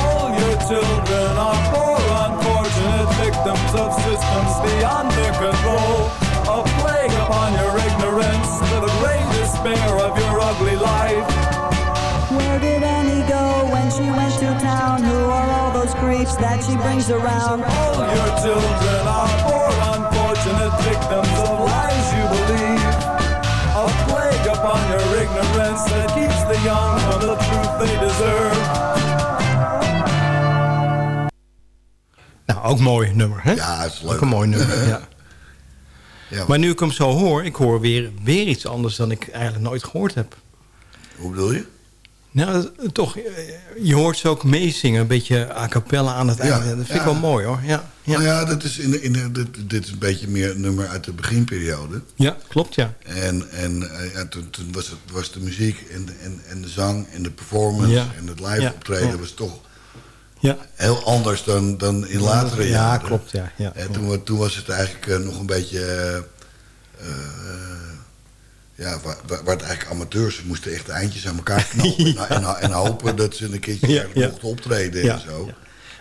All your children are poor, unfortunate victims of systems beyond their control. A plague upon your despair of your ugly life. Where did Annie go when she went to town? Who are all those creeps that she brings around? All your children are poor, unfortunate victims of lies you believe. A plague upon your ignorance that keeps the young from the truth they deserve. Nou, ook mooi nummer, hè? Ja, het is leuk. Ook een mooi nummer, ja. Ja. Maar nu ik hem zo hoor, ik hoor weer, weer iets anders dan ik eigenlijk nooit gehoord heb. Hoe bedoel je? Nou, toch, eh, je hoort ze ook meezingen, een beetje a cappella aan het Ja, einde. Dat vind ik wel mooi, hoor. Ja, ja. Nou ja, dat is in, de- in, de- dit, dit is een beetje meer een nummer uit de beginperiode. ja klopt, ja. En, en eh, ja, toen, toen was, het, was de muziek en, de- en, en de zang en de performance en het live optreden was toch Ja. heel anders dan, dan in latere Ja, jaren. klopt, ja, ja. En toen, toen was het eigenlijk eh, nog een beetje... eh, eh, ja, waar, waar het eigenlijk amateurs moesten echt eindjes aan elkaar knopen. en, en, en hopen dat ze een keertje Ja, ja. mochten optreden Ja, en zo.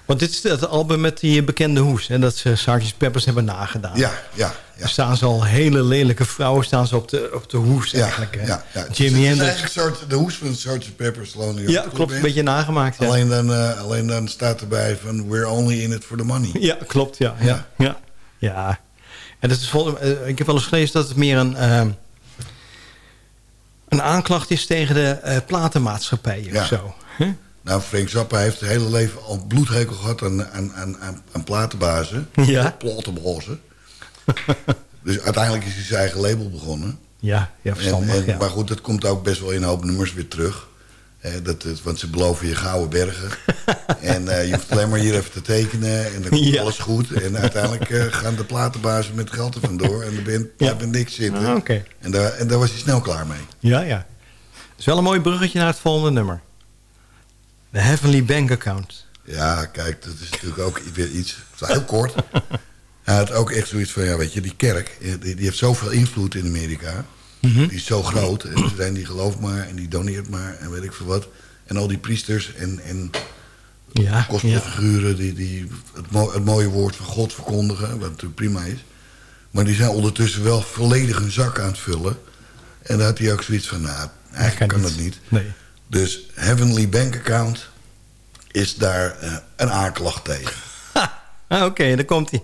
Want dit is het album met die bekende hoes, hè, dat ze Sgt. Peppers hebben nagedaan. Ja, ja, Er staan ze al hele lelijke vrouwen staan ze op de, op de hoes Ja, eigenlijk. Hè. ja, ja. Is Hendrix. eigenlijk soort, de hoes van Sgt. Pepper's Lonely Ja, klopt. Een beetje nagemaakt. Ja. Alleen dan, eh, alleen dan staat erbij van... We're only in it for the money. Ja, klopt. Ja, ja. ja. ja. En dat is vol, eh, ik heb wel eens gelezen dat het meer een, ehm, een aanklacht is tegen de eh, platenmaatschappijen Ja. of zo. Hè? Nou, Frank Zappa heeft zijn hele leven al bloedhekel gehad aan, aan, aan, aan, platenbazen. Ja. Platenbazen. dus uiteindelijk is hij zijn eigen label begonnen. Ja, ja verstandig. En- en- ja. Maar goed, dat komt ook best wel in een hoop nummers weer terug. Eh, dat, het- want ze beloven je gouden bergen. en eh, je hoeft alleen maar hier even te tekenen. En dan komt Ja. alles goed. En uiteindelijk eh, gaan de platenbazen met geld er vandoor. En er bent, Ja. niks zitten. Ah, oké. en, daar, en daar was hij snel klaar mee. Ja, ja. Het is wel een mooi bruggetje naar het volgende nummer. The Heavenly Bank Account. Ja, kijk, dat is natuurlijk ook weer iets... Heel kort. Hij had ook echt zoiets van... Ja, weet je, die kerk... eh, Die, die heeft zoveel invloed in Amerika. Mhm. Die is zo groot. En iedereen die gelooft maar en die doneert maar en weet ik veel wat. En al die priesters en, en Ja, gospelfiguren... die, die het, mo- het mooie woord van God verkondigen... wat natuurlijk prima is. Maar die zijn ondertussen wel volledig hun zak aan het vullen. En daar had hij ook zoiets van... Nou, eigenlijk kan, kan dat niet. Nee. Dus Heavenly Bank Account is daar eh, een aanklacht tegen. Ah, Oké, daar komt hij.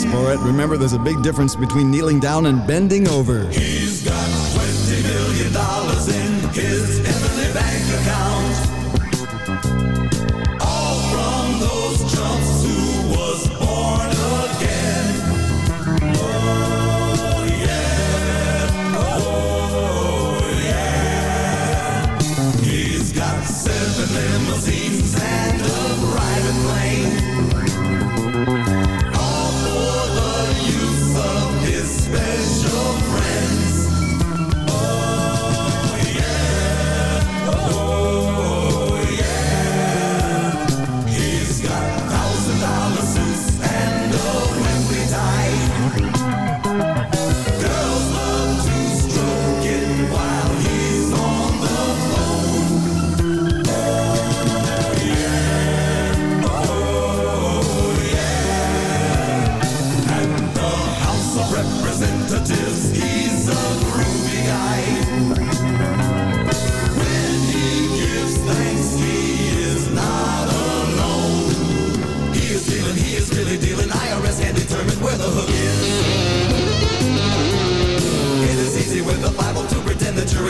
For it. Remember, there's a big difference between kneeling down and bending over. He's got twenty million dollars in his bank account.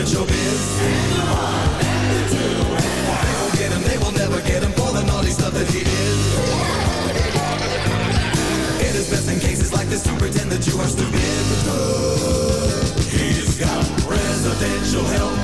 Pretend that you're in showbiz. They won't get him, they will never get him for the naughty stuff that he is. It is best in cases like this to pretend that you are stupid. He's got presidential help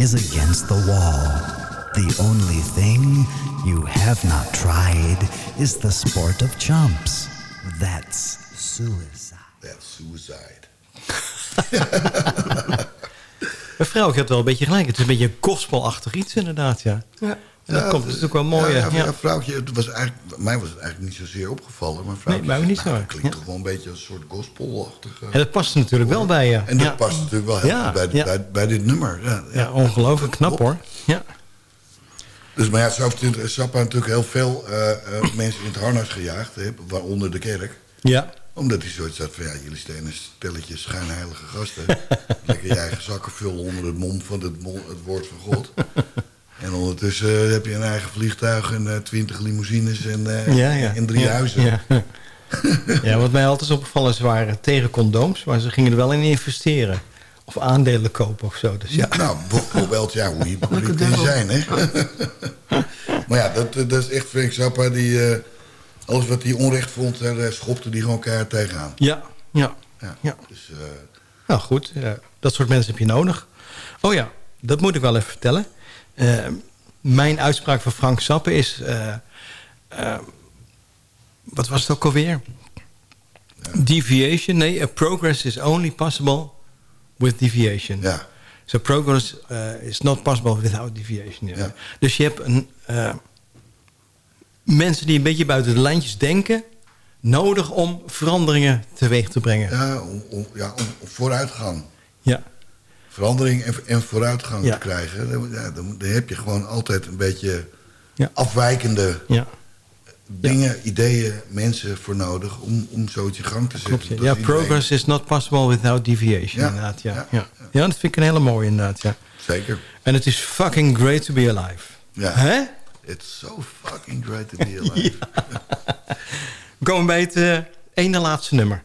is against the wall. The only thing you have not tried is the sport of chumps. That's suicide. That's suicide. Mijn vrouw, ik heb wel een beetje gelijk. Het is een beetje een gospelachtig iets inderdaad, ja. Ja. En dat komt natuurlijk wel mooi. Ja, Ja, ja, vrouwtje, het was eigenlijk, mij was het eigenlijk niet zozeer opgevallen. Maar mij ook niet nou, zo. het klinkt toch wel een beetje als een soort gospelachtige... En dat past natuurlijk wel bij je. En dat past natuurlijk wel heel bij, bij, bij dit nummer. Ja, Ja, ongelooflijk knap hoor. Ja. Dus, maar ja, zo heeft in Sappa natuurlijk heel veel eh, eh, mensen in het harnas gejaagd. Hè, waaronder de kerk. Ja. Omdat hij zoiets had van, ja, jullie staan een stelletje schijnheilige gasten. Lekker je eigen zakken vullen onder het mond van het, het woord van God. En ondertussen eh, heb je een eigen vliegtuig en eh, twintig limousines en, eh, ja, ja. en drie ja, huizen. Ja. ja, wat mij altijd is opgevallen, ze waren tegen condooms, maar ze gingen er wel in investeren. Of aandelen kopen of zo. Dus ja. Nou, bijvoorbeeld, ja, hoe hypocriet je zijn, hè? maar ja, dat, dat is echt Frank Zappa, die... eh, alles wat hij onrecht vond, daar eh, schopte hij gewoon keihard tegenaan. Ja, ja. Ja, ja. Dus, eh, Nou goed, ja, dat soort mensen heb je nodig. Oh ja, dat moet ik wel even vertellen. Eh, mijn uitspraak van Frank Zappen is... eh, eh, wat was het ook alweer? Deviation, nee, a progress is only possible with deviation. Ja. So progress is not possible without deviation. Ja. Dus je hebt een, mensen die een beetje buiten de lijntjes denken... nodig om veranderingen teweeg te brengen. ja, om, om, ja, om, om vooruitgang. Ja. Verandering en, en vooruitgang Ja. te krijgen. Dan, ja, dan, dan heb je gewoon altijd een beetje afwijkende Ja. dingen, ideeën, mensen voor nodig... om, om zoiets in gang te zetten. Ja. Iedereen- progress is not possible without deviation. Inderdaad, ja, ja, ja, ja. dat vind ik een hele mooie inderdaad, ja. Zeker. En het is fucking great to be alive. Ja. Hè? It's so fucking great to be alive. We komen bij het eh, ene laatste nummer.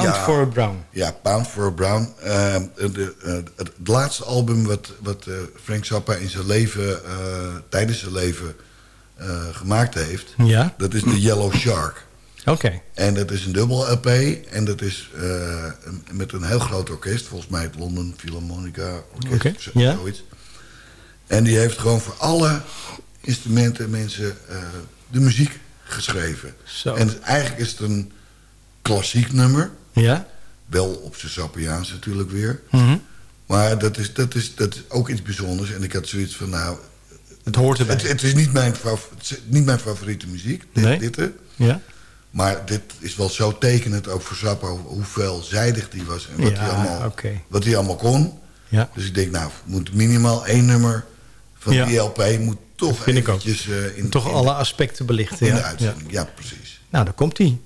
Pound Ja. for a Brown. Ja, Pound for a Brown. Eh, de, eh, het, laatste album wat, wat eh, Frank Zappa in zijn leven, eh, tijdens zijn leven gemaakt heeft... Ja. dat is de Yellow Shark. Oké. En dat is een dubbel LP. En dat is een- met een heel groot orkest. Volgens mij het London Philharmonica Orkest. Of zo- zoiets. En die heeft gewoon voor alle instrumenten en mensen de muziek geschreven. Zo. En eigenlijk is het een klassiek nummer. Ja. Wel op zijn Sappiaans natuurlijk weer. Mhm. Maar dat is, dat, is, dat is ook iets bijzonders. En ik had zoiets van, nou... Het hoort erbij. Het, het is niet mijn, fav- het is niet mijn favoriete muziek, dit, Nee. dit, hè. Ja. Maar dit is wel zo tekenend ook voor Zappa... hoe- hoe veelzijdig die was en wat, Ja, hij, allemaal, wat hij allemaal kon. Ja. Dus ik denk, nou, moet minimaal één nummer van Ja. die LP... moet toch eventjes eh, in, Toch in- alle aspecten belichten. in ja. de uitzending. Ja, precies. Nou, daar komt hij.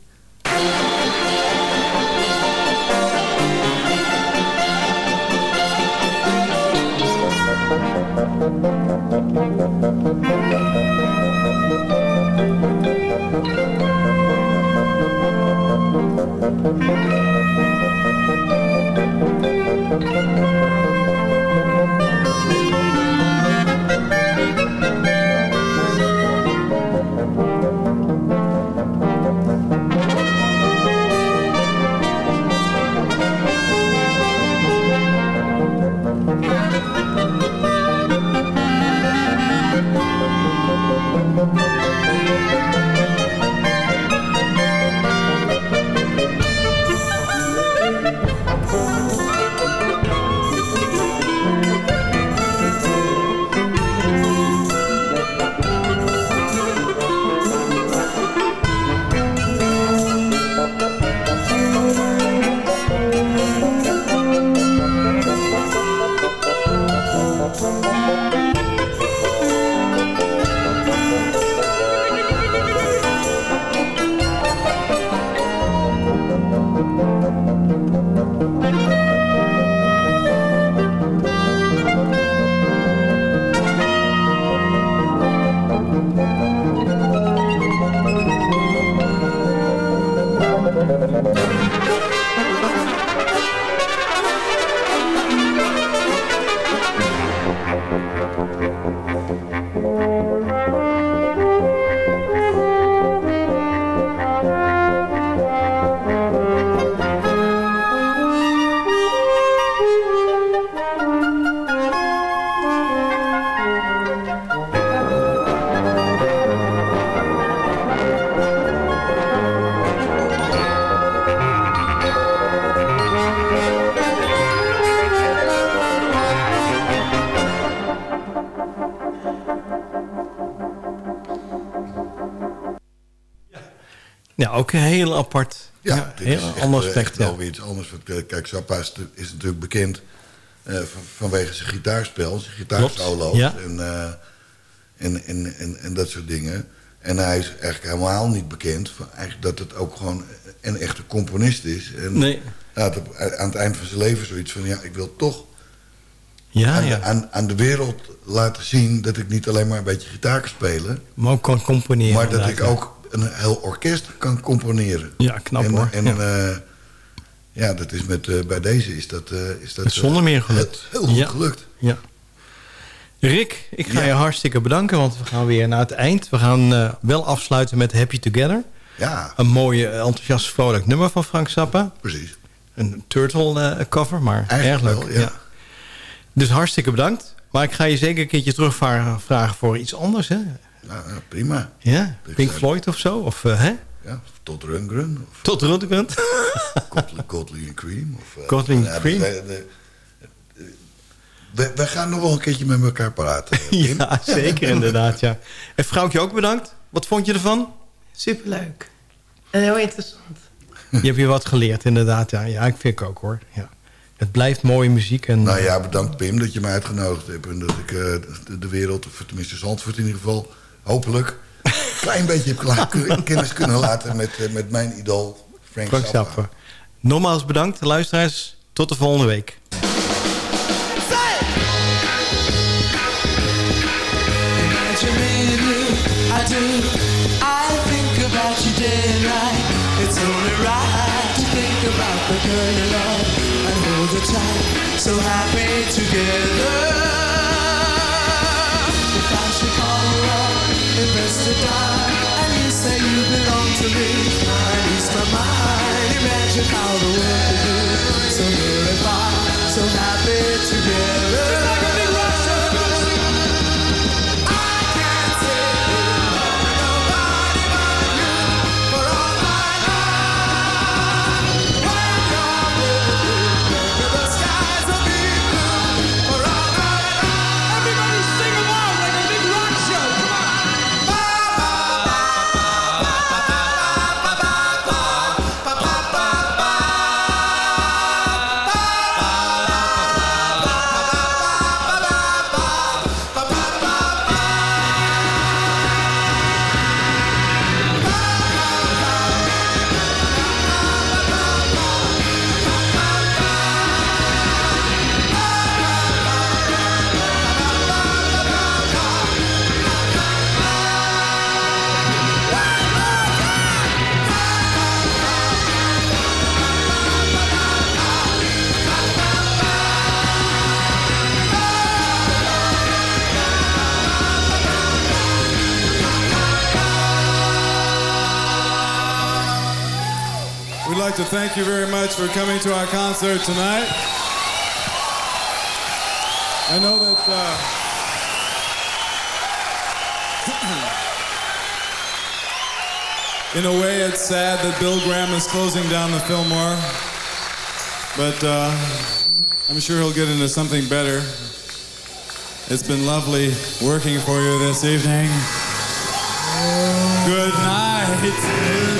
Ja, ook een heel apart. Ja, dit heel is echt, ander eh, aspect. wel weer iets anders. Eh, Kijk, Zappa is, natuurlijk bekend eh, van- vanwege zijn gitaarspel, zijn gitaarsolo's Ja. en, en, en, en, en dat soort dingen. En hij is eigenlijk helemaal niet bekend van eigenlijk dat het ook gewoon een echte componist is. En Nee. hij had op- aan het eind van zijn leven zoiets van... ja, ik wil toch Ja, aan, ja. De, aan, aan de wereld laten zien... dat ik niet alleen maar een beetje gitaar kan spelen... Maar ook kan componeren. maar dat ik ook een heel orkest kan componeren. Ja, knap, en, hoor. En Ja. ja, ja dat is met, eh, bij deze is dat, eh, is dat zonder eh, meer gelukt. Heel, heel goed gelukt. Ja. Rick, ik ga Ja. je hartstikke bedanken, want we gaan weer naar het eind. We gaan eh, wel afsluiten met Happy Together. Ja. Een mooie, eh, enthousiast, vrolijk nummer van Frank Zappa. Precies. Een turtle eh, cover, maar Eigenlijk erg leuk. wel, ja. Dus hartstikke bedankt. Maar ik ga je zeker een keertje terugvragen vragen voor iets anders, hè? Nou, ja, prima. Ja, Pink Floyd of zo? Of, eh, hè? Ja, tot Rundgren. Of Tot Rundgren. Godly, Godly and Cream. Of, eh, Godly and ja, Cream. we, we gaan nog wel een keertje met elkaar praten. Ja, zeker inderdaad, ja. En vrouwtje ook bedankt. Wat vond je ervan? Superleuk. En heel interessant. Je hebt hier wat geleerd, inderdaad. Ja, ja ik vind ik ook, hoor. Ja. Het blijft mooie muziek. En, Nou ja, bedankt Pim dat je mij uitgenodigd hebt. En dat ik eh, de, de wereld, of tenminste Zandvoort in ieder geval... hopelijk een klein beetje kennis kunnen laten met, eh, met mijn idool Frank, Frank Zappa. Zappa. Nogmaals bedankt, luisteraars. Tot de volgende week. Imagining you, I to thank you very much for coming to our concert tonight. I know that. Uh, in a way, it's sad that Bill Graham is closing down the Fillmore, but uh, I'm sure he'll get into something better. It's been lovely working for you this evening. Good night.